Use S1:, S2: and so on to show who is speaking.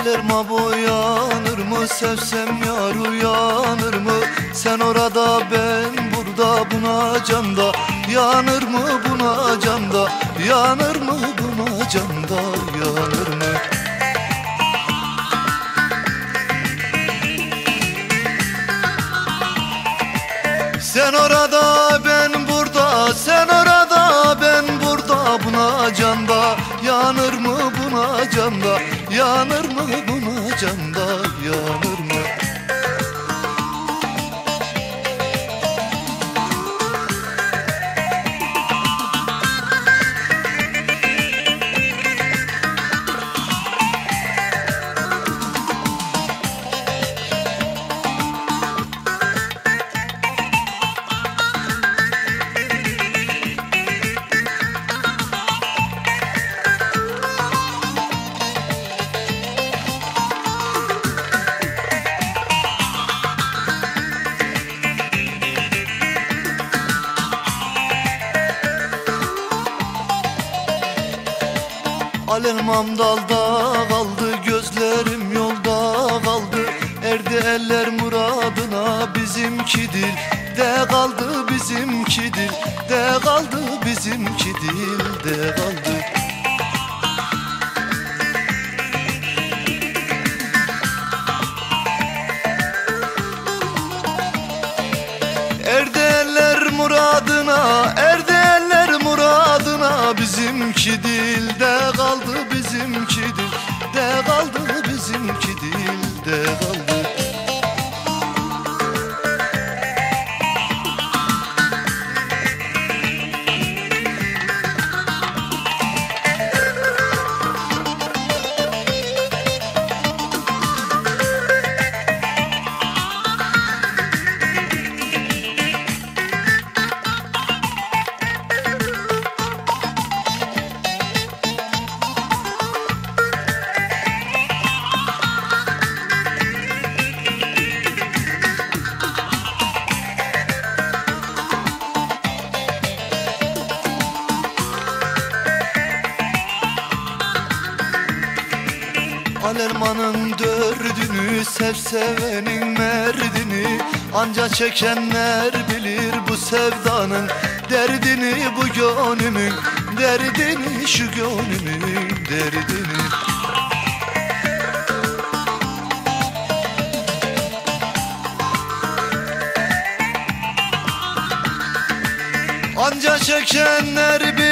S1: Alerma boyanır mı? Sevsem yar uyanır mı? Sen orada ben burada buna canda. Yanır mı buna canda? Yanır mı buna canda? Yanır mı? Sen orada ben burada. Sen orada ben burada Buna canda. Yanır mı buna canda Yanır mı buna canda Alemam dalda kaldı gözlerim yolda kaldı. Erdi eller muradına bizimki dil De kaldı bizimki dil De kaldı bizimki dil De kaldı Alermanın dördünü sev sevenin merdini. Anca çekenler bilir bu sevdanın Derdini bu gönlümün Derdini şu gönlümün derdini. Anca çekenler bilir,